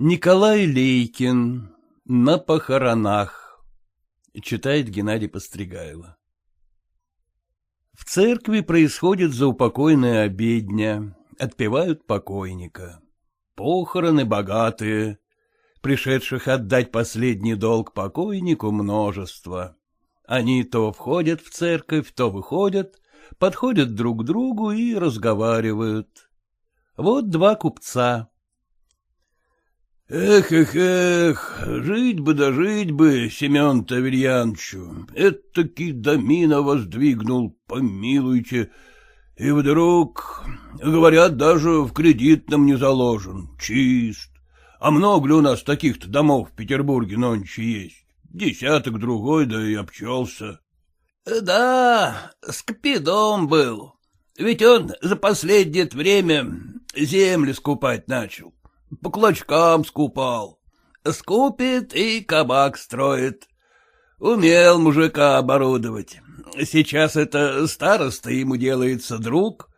Николай Лейкин на похоронах. Читает Геннадий Постригайло. В церкви происходит заупокойная обедня, отпевают покойника. Похороны богатые, пришедших отдать последний долг покойнику множество. Они то входят в церковь, то выходят, подходят друг к другу и разговаривают. Вот два купца. Эх, эх, эх, жить бы да жить бы, Семен Тавельяновичу, это-таки домина воздвигнул, помилуйте, и вдруг, говорят, даже в кредитном не заложен, чист. А много ли у нас таких-то домов в Петербурге нонче есть? Десяток другой, да и обчелся. — Да, скопидом был. Ведь он за последнее время земли скупать начал по клочкам скупал. Скупит и кабак строит. Умел мужика оборудовать. Сейчас это староста ему делается друг.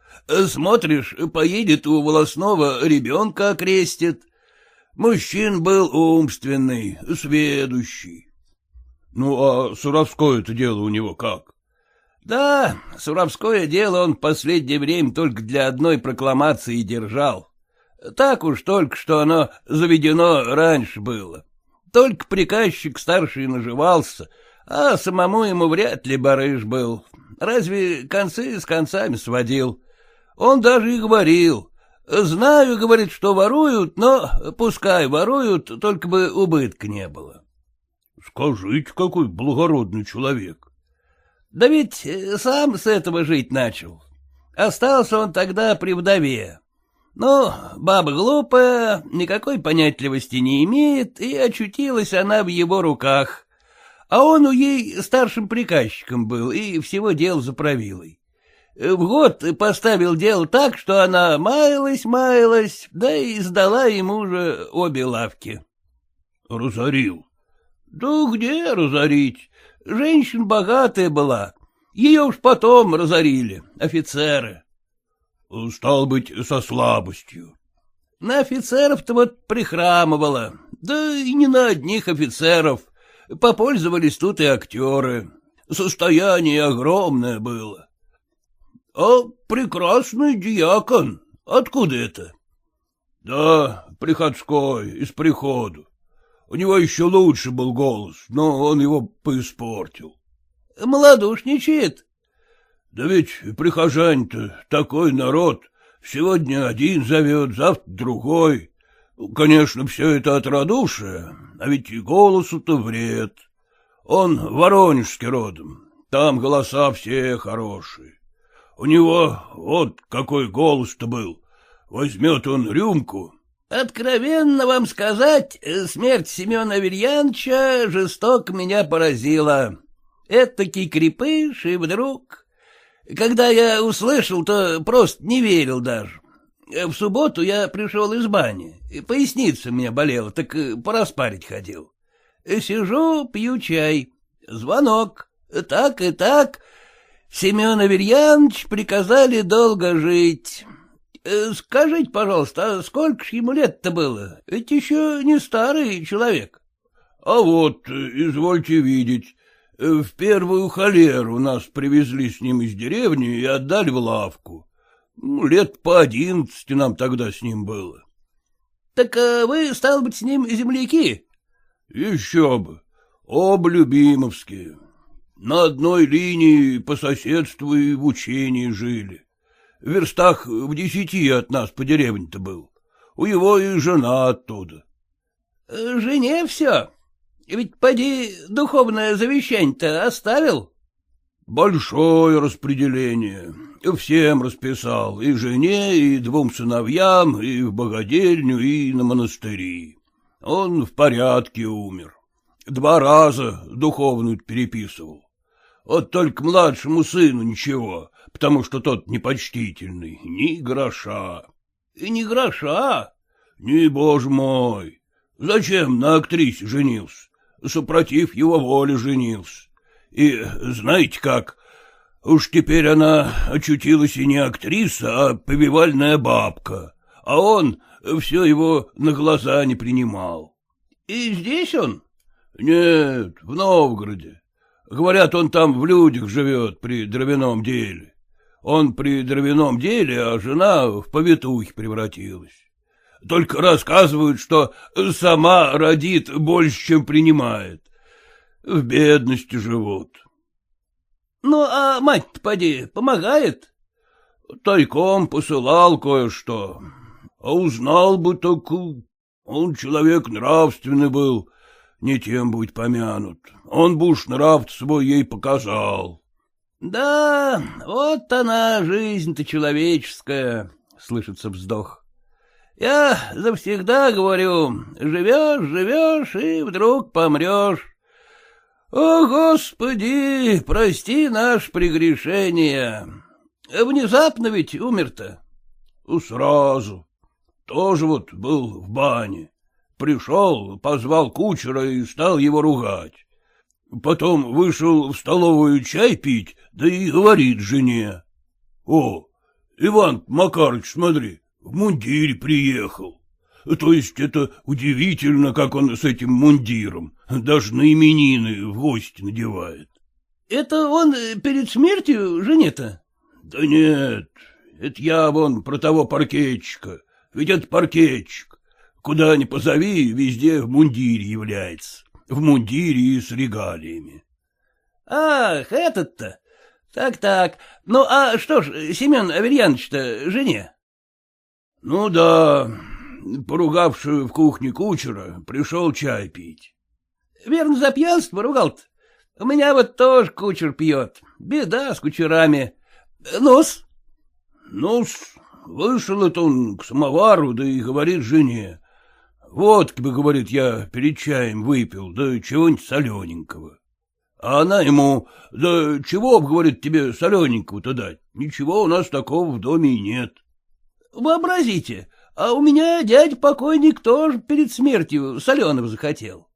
Смотришь, поедет у волосного ребенка окрестит. Мужчин был умственный, сведущий. Ну, а суровское-то дело у него как? Да, суровское дело он в последнее время только для одной прокламации держал. Так уж только что оно заведено раньше было. Только приказчик старший наживался, а самому ему вряд ли барыш был. Разве концы с концами сводил? Он даже и говорил. Знаю, говорит, что воруют, но пускай воруют, только бы убытка не было. Скажите, какой благородный человек. Да ведь сам с этого жить начал. Остался он тогда при вдове. Ну, баба глупая, никакой понятливости не имеет, и очутилась она в его руках. А он у ей старшим приказчиком был и всего дел заправилой. В год поставил дело так, что она маялась, маялась, да и сдала ему же обе лавки. — Разорил? — Да где разорить? Женщина богатая была. Ее уж потом разорили, офицеры. — Стал быть, со слабостью. — На офицеров-то вот прихрамывало, да и не на одних офицеров. Попользовались тут и актеры. Состояние огромное было. — А прекрасный диакон, откуда это? — Да, приходской, из приходу. У него еще лучше был голос, но он его поиспортил. — Молодушничает? Да ведь прихожане-то такой народ, сегодня один зовет, завтра другой. Конечно, все это от радушия, а ведь и голосу-то вред. Он воронежский родом, там голоса все хорошие. У него вот какой голос-то был. Возьмет он рюмку. Откровенно вам сказать, смерть Семена Вильяновича жестоко меня поразила. Этакий крепыш, и вдруг... Когда я услышал, то просто не верил даже. В субботу я пришел из бани, поясница у меня болела, так пораспарить ходил. Сижу, пью чай. Звонок. Так и так. Семен Аверьянович приказали долго жить. Скажите, пожалуйста, а сколько ж ему лет-то было? Ведь еще не старый человек. — А вот, извольте видеть, в первую холеру нас привезли с ним из деревни и отдали в лавку. Ну, лет по одиннадцати нам тогда с ним было. — Так а вы, стал быть, с ним земляки? — Еще бы. Оба любимовские. На одной линии по соседству и в учении жили. В верстах в десяти от нас по деревне-то был. У его и жена оттуда. — Жене все? Ведь поди духовное завещание-то оставил? Большое распределение. Всем расписал, и жене, и двум сыновьям, и в богадельню, и на монастыри. Он в порядке умер. Два раза духовную переписывал. Вот только младшему сыну ничего, потому что тот непочтительный, ни гроша. И ни гроша? Не, боже мой, зачем на актрисе женился? Супротив его воли женился. И знаете как, уж теперь она очутилась и не актриса, а повивальная бабка, а он все его на глаза не принимал. — И здесь он? — Нет, в Новгороде. Говорят, он там в людях живет при дровяном деле. Он при дровяном деле, а жена в повитухе превратилась. Только рассказывают, что сама родит больше, чем принимает. В бедности живут. — Ну, а мать-то, поди, помогает? — Тайком посылал кое-что. А узнал бы, так он человек нравственный был, не тем будет помянут. Он бы уж нрав свой ей показал. — Да, вот она, жизнь-то человеческая, — слышится вздох. Я завсегда говорю, живешь, живешь и вдруг помрешь. О, Господи, прости наш прегрешение. Внезапно ведь умер-то. Сразу. Тоже вот был в бане. Пришел, позвал кучера и стал его ругать. Потом вышел в столовую чай пить, да и говорит жене. — О, Иван Макарыч, смотри, в мундире приехал. То есть это удивительно, как он с этим мундиром, даже на именины в гости надевает. — Это он перед смертью жене-то? — Да нет, это я вон про того паркетчика. Ведь это паркетчик. Куда ни позови, везде в мундире является. В мундире и с регалиями. — Ах, этот-то. Так-так. Ну, а что ж, Семен Аверьянович-то жене? — Ну да, поругавшую в кухне кучера, пришел чай пить. — Верно, за пьянство поругал-то. У меня вот тоже кучер пьет. Беда с кучерами. Ну-с? — Ну-с, вышел это он к самовару, да и говорит жене. Водки бы, говорит, я перед чаем выпил, да чего-нибудь солененького. А она ему, да чего б, говорит, тебе солененького-то дать? Ничего у нас такого в доме и нет. Вообразите, а у меня дядь-покойник тоже перед смертью соленого захотел.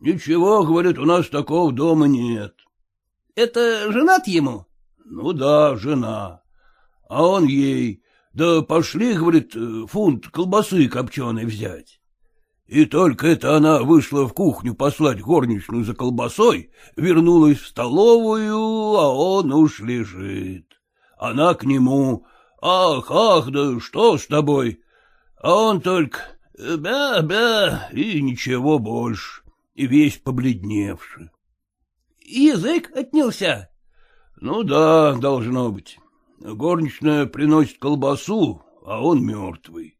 Ничего, говорит, у нас такого дома нет. Это женат ему? Ну да, жена. А он ей, да пошли, говорит, фунт колбасы копченой взять. И только это она вышла в кухню послать горничную за колбасой, вернулась в столовую, а он уж лежит. Она к нему, ах, ах, да что с тобой? А он только бя-бя и ничего больше, и весь побледневший. Язык отнялся? Ну да, должно быть. Горничная приносит колбасу, а он мертвый.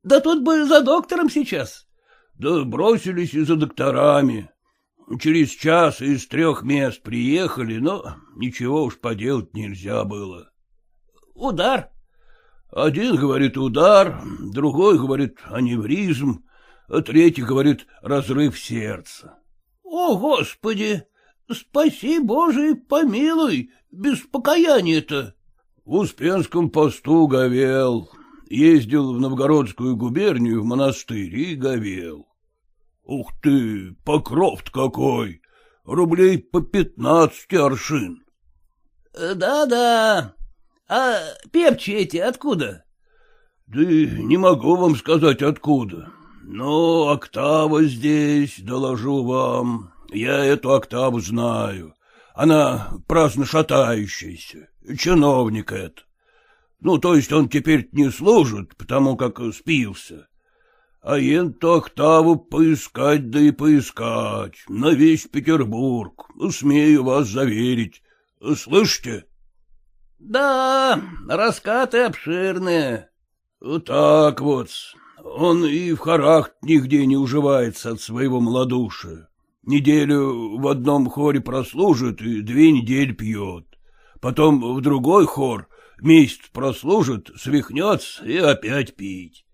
— Да тут бы за доктором сейчас. — Да бросились и за докторами. Через час из трех мест приехали, но ничего уж поделать нельзя было. — Удар? — Один говорит удар, другой говорит аневризм, а третий говорит разрыв сердца. — О, Господи! Спаси, Боже, помилуй, без покаяния-то. В Успенском посту говел, ездил в Новгородскую губернию в монастырь и говел. Ух ты, покров какой! Рублей по пятнадцати аршин. Да-да. А пепчи эти откуда? Да не могу вам сказать откуда. Но октава здесь, доложу вам. Я эту октаву знаю. Она праздно шатающаяся. Чиновник это. Ну, то есть он теперь не служит, потому как спился. А енту октаву поискать, да и поискать, на весь Петербург, смею вас заверить. Слышите? — Да, раскаты обширные. — Так вот, он и в хорах нигде не уживается от своего малодушия. Неделю в одном хоре прослужит и две недели пьет. Потом в другой хор месяц прослужит, свихнется и опять пить.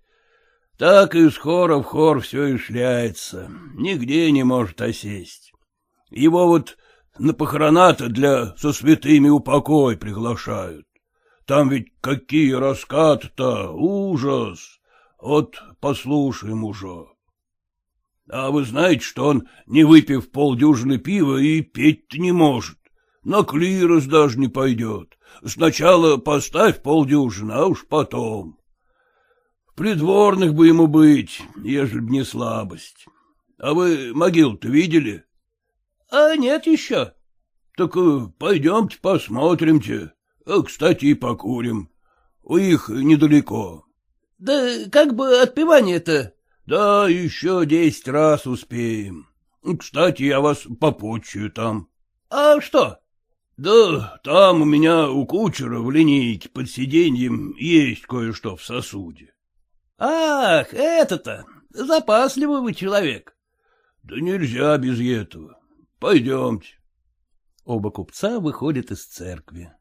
Так из хора в хор все и шляется, нигде не может осесть. Его вот на похорона-то для со святыми упокой приглашают. Там ведь какие раскаты-то, ужас! Вот послушаем уже. А вы знаете, что он, не выпив полдюжины пива, и петь-то не может. На клирос даже не пойдет. Сначала поставь полдюжины, а уж потом. Придворных бы ему быть, ежели б не слабость. А вы могил-то видели? — А нет еще. — Так э, пойдемте посмотримте. А, кстати, и покурим. У их недалеко. — Да как бы отпевание-то? — Да, еще десять раз успеем. Кстати, я вас попутчую там. — А что? — Да там у меня у кучера в линейке под сиденьем есть кое-что в сосуде. — Ах, это-то! Запасливый вы человек. — Да нельзя без этого. Пойдемте. Оба купца выходят из церкви.